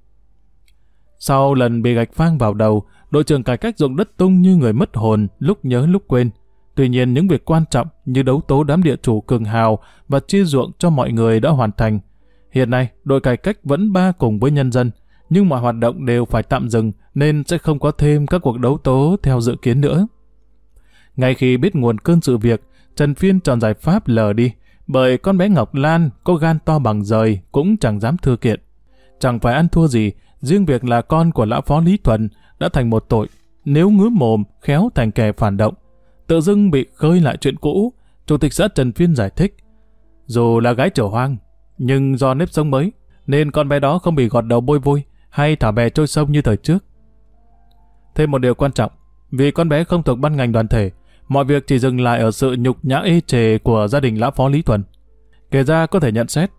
Sau lần bị gạch phang vào đầu, đội trưởng cải cách dụng đất Tung như người mất hồn, lúc nhớ lúc quên. Tuy nhiên những việc quan trọng như đấu tố đám địa chủ cường hào và chia ruộng cho mọi người đã hoàn thành. Hiện nay, đội cải cách vẫn ba cùng với nhân dân, nhưng mọi hoạt động đều phải tạm dừng nên sẽ không có thêm các cuộc đấu tố theo dự kiến nữa. Ngay khi biết nguồn cơn sự việc, Trần Phiên chọn giải pháp lờ đi, bởi con bé Ngọc Lan có gan to bằng rời cũng chẳng dám thưa kiện. Chẳng phải ăn thua gì, riêng việc là con của lão phó Lý Thuần đã thành một tội, nếu ngứa mồm khéo thành kẻ phản động. Tự dưng bị khơi lại chuyện cũ, Chủ tịch xã Trần Phiên giải thích. Dù là gái trở hoang, nhưng do nếp sống mới, nên con bé đó không bị gọt đầu bôi vôi hay thả bè trôi sông như thời trước. Thêm một điều quan trọng, vì con bé không thuộc ban ngành đoàn thể, mọi việc chỉ dừng lại ở sự nhục nhã ê chề của gia đình lão phó Lý Thuần. Kể ra có thể nhận xét,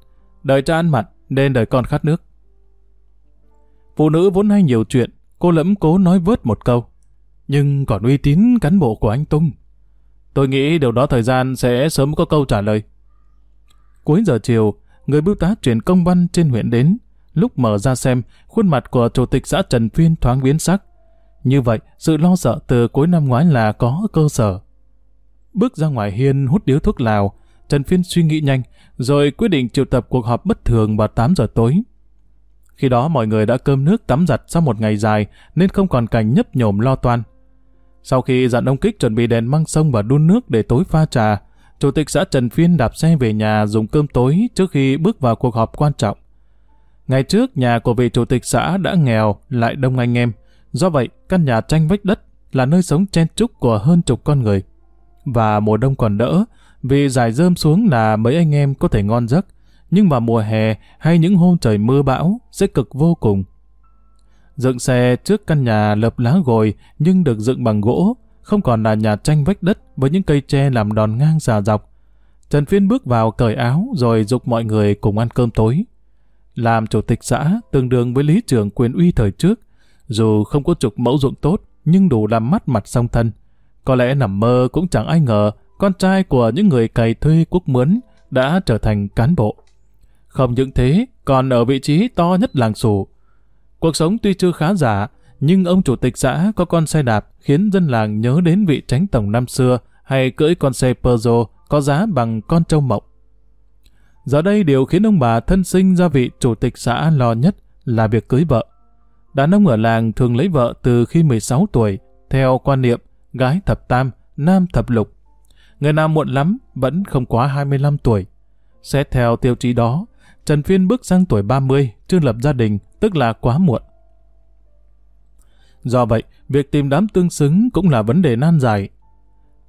đời cha ăn mặn nên đời con khát nước. Phụ nữ vốn hay nhiều chuyện, cô lẫm cố nói vớt một câu. Nhưng còn uy tín cán bộ của anh Tung. Tôi nghĩ điều đó thời gian sẽ sớm có câu trả lời. Cuối giờ chiều, người bưu tá chuyển công văn trên huyện đến. Lúc mở ra xem, khuôn mặt của chủ tịch xã Trần Phiên thoáng biến sắc. Như vậy, sự lo sợ từ cuối năm ngoái là có cơ sở. Bước ra ngoài hiên hút điếu thuốc lào, Trần Phiên suy nghĩ nhanh, rồi quyết định triệu tập cuộc họp bất thường vào 8 giờ tối. Khi đó mọi người đã cơm nước tắm giặt sau một ngày dài nên không còn cảnh nhấp nhổm lo toan. Sau khi dặn ông Kích chuẩn bị đèn măng sông và đun nước để tối pha trà, Chủ tịch xã Trần Phiên đạp xe về nhà dùng cơm tối trước khi bước vào cuộc họp quan trọng. Ngày trước, nhà của vị chủ tịch xã đã nghèo, lại đông anh em. Do vậy, căn nhà tranh vách đất là nơi sống chen chúc của hơn chục con người. Và mùa đông còn đỡ, vì dài rơm xuống là mấy anh em có thể ngon giấc, nhưng vào mùa hè hay những hôm trời mưa bão sẽ cực vô cùng. Dựng xe trước căn nhà lợp lá gồi nhưng được dựng bằng gỗ, không còn là nhà tranh vách đất với những cây tre làm đòn ngang xà dọc. Trần Phiên bước vào cởi áo rồi dục mọi người cùng ăn cơm tối. Làm chủ tịch xã tương đương với lý trưởng quyền uy thời trước, dù không có trục mẫu dụng tốt nhưng đủ làm mắt mặt song thân. Có lẽ nằm mơ cũng chẳng ai ngờ con trai của những người cày thuê quốc mướn đã trở thành cán bộ. Không những thế, còn ở vị trí to nhất làng sủ. Cuộc sống tuy chưa khá giả, nhưng ông chủ tịch xã có con xe đạp khiến dân làng nhớ đến vị tránh tổng năm xưa hay cưỡi con xe Peugeot có giá bằng con trâu mộng. Giờ đây điều khiến ông bà thân sinh ra vị chủ tịch xã lo nhất là việc cưới vợ. Đàn ông ở làng thường lấy vợ từ khi 16 tuổi, theo quan niệm gái thập tam, nam thập lục. Người nào muộn lắm vẫn không quá 25 tuổi. Xét theo tiêu chí đó, Trần Phiên bước sang tuổi 30, chưa lập gia đình, tức là quá muộn. Do vậy, việc tìm đám tương xứng cũng là vấn đề nan giải.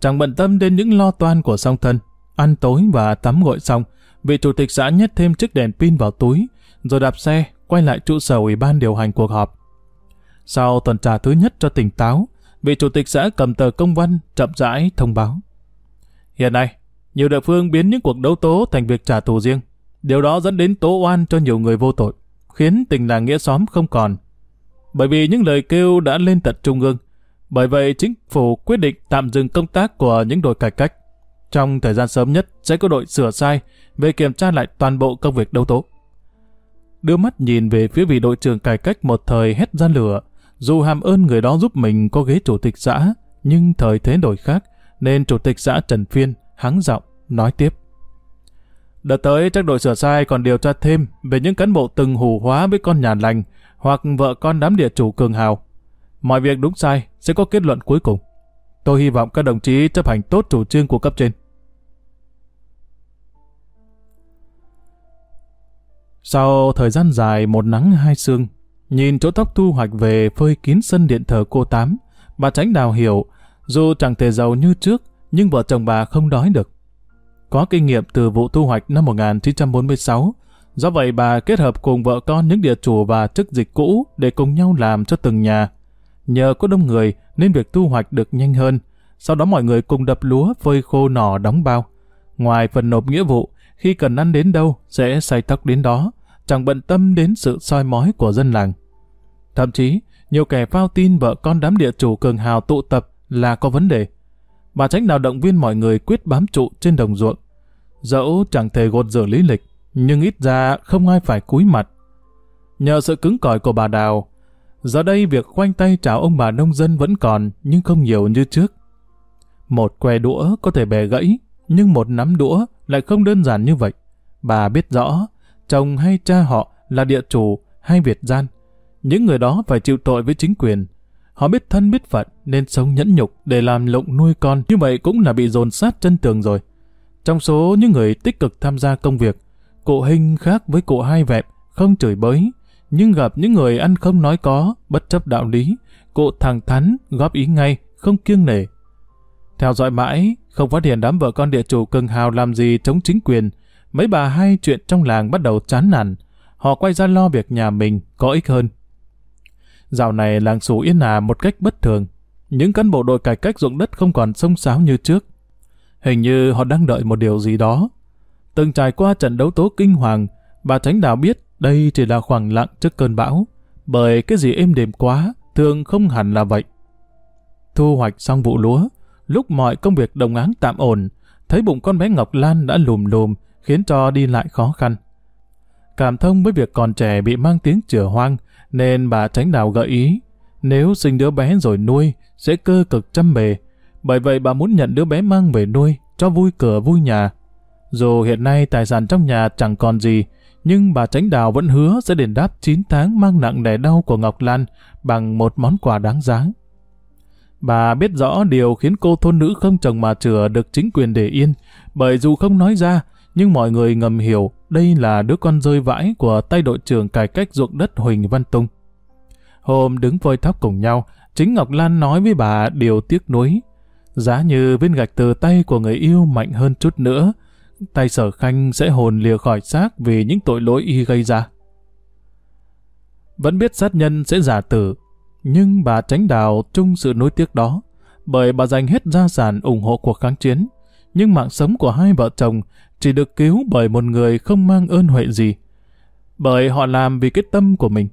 Chẳng bận tâm đến những lo toan của song thân, ăn tối và tắm gội xong, vị chủ tịch xã nhét thêm chiếc đèn pin vào túi, rồi đạp xe, quay lại trụ sở ủy ban điều hành cuộc họp. Sau tuần trà thứ nhất cho tỉnh táo, vị chủ tịch xã cầm tờ công văn chậm rãi thông báo. Hiện nay, nhiều địa phương biến những cuộc đấu tố thành việc trả thù riêng. Điều đó dẫn đến tố oan cho nhiều người vô tội, khiến tình làng nghĩa xóm không còn. Bởi vì những lời kêu đã lên tận trung ương, bởi vậy chính phủ quyết định tạm dừng công tác của những đội cải cách. Trong thời gian sớm nhất sẽ có đội sửa sai về kiểm tra lại toàn bộ công việc đấu tố. Đưa mắt nhìn về phía vị đội trưởng cải cách một thời hét ra lửa, dù hàm ơn người đó giúp mình có ghế chủ tịch xã, nhưng thời thế đổi khác, nên chủ tịch xã Trần Phiên hắng giọng nói tiếp. Đợt tới chắc đội sửa sai còn điều tra thêm về những cán bộ từng hù hóa với con nhà lành hoặc vợ con đám địa chủ cường hào. Mọi việc đúng sai sẽ có kết luận cuối cùng. Tôi hy vọng các đồng chí chấp hành tốt chủ trương của cấp trên. Sau thời gian dài một nắng hai sương, nhìn chỗ tóc thu hoạch về phơi kín sân điện thờ cô Tám, bà tránh đào hiểu, dù chẳng thể giàu như trước, nhưng vợ chồng bà không đói được. Có kinh nghiệm từ vụ thu hoạch năm 1946, do vậy bà kết hợp cùng vợ con những địa chủ và chức dịch cũ để cùng nhau làm cho từng nhà. Nhờ có đông người nên việc thu hoạch được nhanh hơn, sau đó mọi người cùng đập lúa phơi khô nỏ đóng bao. Ngoài phần nộp nghĩa vụ, khi cần ăn đến đâu sẽ say tóc đến đó, chẳng bận tâm đến sự soi mói của dân làng. Thậm chí, nhiều kẻ phao tin vợ con đám địa chủ cường hào tụ tập là có vấn đề. Bà tránh nào động viên mọi người quyết bám trụ trên đồng ruộng. Dẫu chẳng thể gột rửa lý lịch, nhưng ít ra không ai phải cúi mặt. Nhờ sự cứng cỏi của bà Đào, giờ đây việc khoanh tay chào ông bà nông dân vẫn còn nhưng không nhiều như trước. Một que đũa có thể bẻ gãy, nhưng một nắm đũa lại không đơn giản như vậy. Bà biết rõ, chồng hay cha họ là địa chủ hay Việt gian. Những người đó phải chịu tội với chính quyền. Họ biết thân biết phận nên sống nhẫn nhục để làm lộng nuôi con. Như vậy cũng là bị dồn sát chân tường rồi. Trong số những người tích cực tham gia công việc, cụ Hình khác với cụ Hai Vẹn, không chửi bới, nhưng gặp những người ăn không nói có, bất chấp đạo lý, cụ thẳng thắn, góp ý ngay, không kiêng nể. Theo dõi mãi, không phát hiện đám vợ con địa chủ cường hào làm gì chống chính quyền, mấy bà hai chuyện trong làng bắt đầu chán nản, họ quay ra lo việc nhà mình có ích hơn. Dạo này làng Sủ yên ả một cách bất thường, những cán bộ đội cải cách ruộng đất không còn sông sáo như trước. Hình như họ đang đợi một điều gì đó. Từng trải qua trận đấu tố kinh hoàng, bà Tránh Đào biết đây chỉ là khoảng lặng trước cơn bão, bởi cái gì êm đềm quá, thường không hẳn là vậy. Thu hoạch xong vụ lúa, lúc mọi công việc đồng áng tạm ổn, thấy bụng con bé Ngọc Lan đã lùm lùm, khiến cho đi lại khó khăn. Cảm thông với việc còn trẻ bị mang tiếng chửa hoang, nên bà tránh đào gợi ý, nếu sinh đứa bé rồi nuôi, sẽ cơ cực chăm bề. Bởi vậy bà muốn nhận đứa bé mang về nuôi, cho vui cửa vui nhà. Dù hiện nay tài sản trong nhà chẳng còn gì, nhưng bà tránh đào vẫn hứa sẽ đền đáp 9 tháng mang nặng đẻ đau của Ngọc Lan bằng một món quà đáng giá. Bà biết rõ điều khiến cô thôn nữ không chồng mà chừa được chính quyền để yên, bởi dù không nói ra, nhưng mọi người ngầm hiểu đây là đứa con rơi vãi của tay đội trưởng cải cách ruộng đất Huỳnh Văn Tung. Hôm đứng vơi thóc cùng nhau, chính Ngọc Lan nói với bà điều tiếc nuối. Giá như viên gạch từ tay của người yêu mạnh hơn chút nữa, tay sở khanh sẽ hồn lìa khỏi xác vì những tội lỗi y gây ra. Vẫn biết sát nhân sẽ giả tử, nhưng bà tránh đào chung sự nối tiếc đó, bởi bà dành hết gia sản ủng hộ cuộc kháng chiến. Nhưng mạng sống của hai vợ chồng chỉ được cứu bởi một người không mang ơn huệ gì. Bởi họ làm vì cái tâm của mình.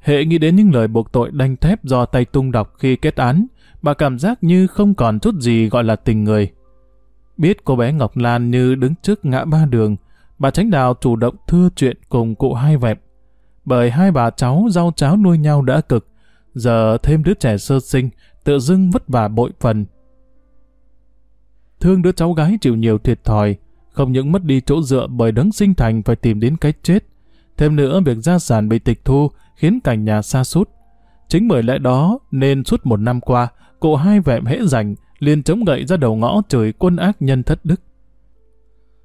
Hệ nghĩ đến những lời buộc tội đanh thép do tay tung đọc khi kết án, bà cảm giác như không còn chút gì gọi là tình người. Biết cô bé Ngọc Lan như đứng trước ngã ba đường, bà Tránh Đào chủ động thưa chuyện cùng cụ hai vẹp. Bởi hai bà cháu rau cháo nuôi nhau đã cực, giờ thêm đứa trẻ sơ sinh, tự dưng vất vả bội phần. Thương đứa cháu gái chịu nhiều thiệt thòi, không những mất đi chỗ dựa bởi đấng sinh thành phải tìm đến cái chết. Thêm nữa việc gia sản bị tịch thu khiến cảnh nhà xa sút Chính bởi lẽ đó nên suốt một năm qua, cụ hai vẹm hễ rảnh liền chống gậy ra đầu ngõ chửi quân ác nhân thất đức.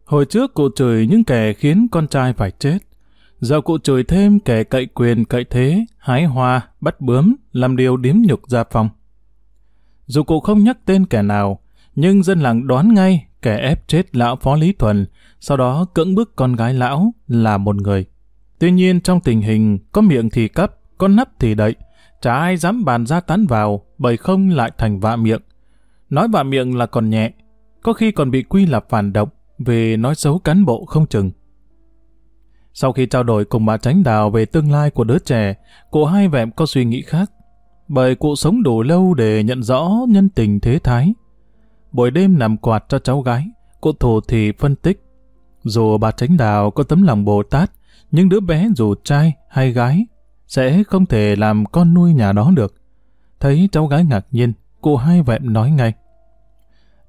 Hồi trước cụ chửi những kẻ khiến con trai phải chết. Giờ cụ chửi thêm kẻ cậy quyền cậy thế, hái hoa, bắt bướm, làm điều điếm nhục gia phòng. Dù cụ không nhắc tên kẻ nào, nhưng dân làng đoán ngay kẻ ép chết lão phó Lý Thuần, sau đó cưỡng bức con gái lão là một người. Tuy nhiên trong tình hình có miệng thì cấp, có nắp thì đậy, chả ai dám bàn ra tán vào, bởi không lại thành vạ miệng. Nói bạ miệng là còn nhẹ, có khi còn bị quy là phản động về nói xấu cán bộ không chừng. Sau khi trao đổi cùng bà Tránh Đào về tương lai của đứa trẻ, cụ hai vẹm có suy nghĩ khác, bởi cụ sống đủ lâu để nhận rõ nhân tình thế thái. Buổi đêm nằm quạt cho cháu gái, cụ thủ thì phân tích. Dù bà Tránh Đào có tấm lòng Bồ Tát, nhưng đứa bé dù trai hay gái sẽ không thể làm con nuôi nhà đó được. Thấy cháu gái ngạc nhiên, cụ hai vẹm nói ngay.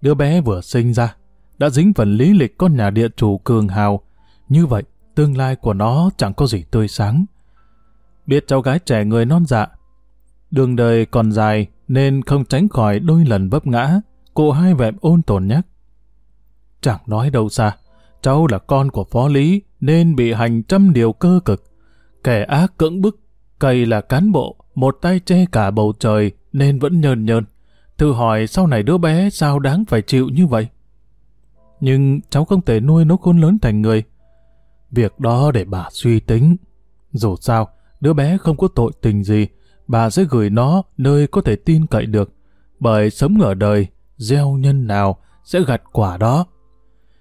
Đứa bé vừa sinh ra, đã dính phần lý lịch con nhà địa chủ cường hào. Như vậy, tương lai của nó chẳng có gì tươi sáng. Biết cháu gái trẻ người non dạ, đường đời còn dài nên không tránh khỏi đôi lần vấp ngã, cụ hai vẹm ôn tồn nhắc. Chẳng nói đâu xa, cháu là con của phó lý nên bị hành trăm điều cơ cực. Kẻ ác cưỡng bức, cầy là cán bộ, một tay che cả bầu trời nên vẫn nhơn nhơn. Thử hỏi sau này đứa bé sao đáng phải chịu như vậy? Nhưng cháu không thể nuôi nó khôn lớn thành người. Việc đó để bà suy tính. Dù sao, đứa bé không có tội tình gì, bà sẽ gửi nó nơi có thể tin cậy được. Bởi sống ở đời, gieo nhân nào sẽ gặt quả đó.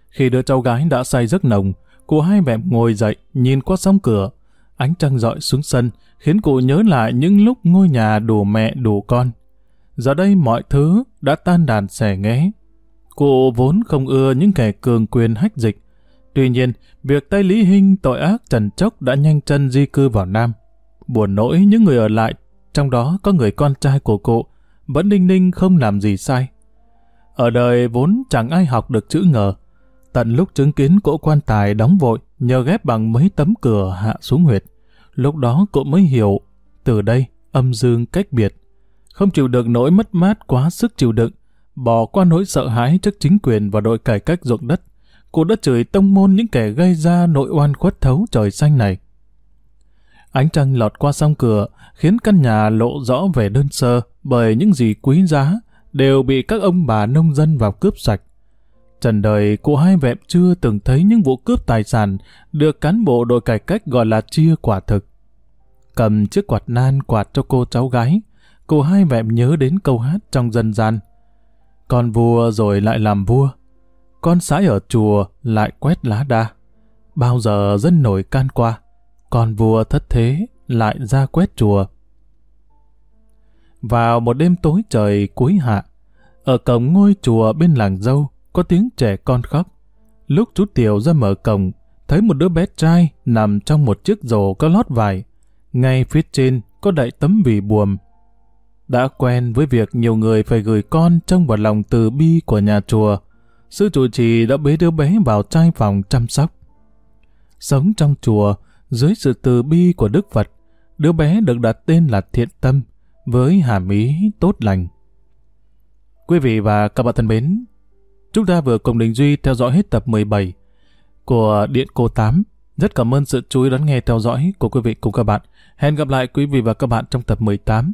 Khi đứa cháu gái đã say giấc nồng, cụ hai mẹ ngồi dậy nhìn qua sóng cửa. Ánh trăng dọi xuống sân khiến cụ nhớ lại những lúc ngôi nhà đủ mẹ đủ con. Giờ đây mọi thứ đã tan đàn xẻ nghé. Cụ vốn không ưa những kẻ cường quyền hách dịch. Tuy nhiên, việc tay Lý Hinh tội ác trần chốc đã nhanh chân di cư vào Nam. Buồn nỗi những người ở lại, trong đó có người con trai của cụ, vẫn ninh ninh không làm gì sai. Ở đời vốn chẳng ai học được chữ ngờ. Tận lúc chứng kiến cỗ quan tài đóng vội nhờ ghép bằng mấy tấm cửa hạ xuống huyệt. Lúc đó cụ mới hiểu, từ đây âm dương cách biệt. Không chịu được nỗi mất mát quá sức chịu đựng, bỏ qua nỗi sợ hãi trước chính quyền và đội cải cách ruộng đất. cô đã chửi tông môn những kẻ gây ra nội oan khuất thấu trời xanh này. Ánh trăng lọt qua song cửa, khiến căn nhà lộ rõ vẻ đơn sơ bởi những gì quý giá đều bị các ông bà nông dân vào cướp sạch. Trần đời cô hai vẹm chưa từng thấy những vụ cướp tài sản được cán bộ đội cải cách gọi là chia quả thực. Cầm chiếc quạt nan quạt cho cô cháu gái, cô hai vẹm nhớ đến câu hát trong dân gian. Con vua rồi lại làm vua, con sái ở chùa lại quét lá đa. Bao giờ dân nổi can qua, con vua thất thế lại ra quét chùa. Vào một đêm tối trời cuối hạ, ở cổng ngôi chùa bên làng dâu có tiếng trẻ con khóc. Lúc chú Tiểu ra mở cổng, thấy một đứa bé trai nằm trong một chiếc rổ có lót vải. Ngay phía trên có đại tấm vỉ buồm. Đã quen với việc nhiều người phải gửi con trong một lòng từ bi của nhà chùa, sư trụ trì đã bế đứa bé vào trai phòng chăm sóc. Sống trong chùa, dưới sự từ bi của Đức Phật, đứa bé được đặt tên là Thiện Tâm, với hàm ý tốt lành. Quý vị và các bạn thân mến, chúng ta vừa cùng Đình Duy theo dõi hết tập 17 của Điện Cô 8. Rất cảm ơn sự chú ý đón nghe theo dõi của quý vị cùng các bạn. Hẹn gặp lại quý vị và các bạn trong tập 18.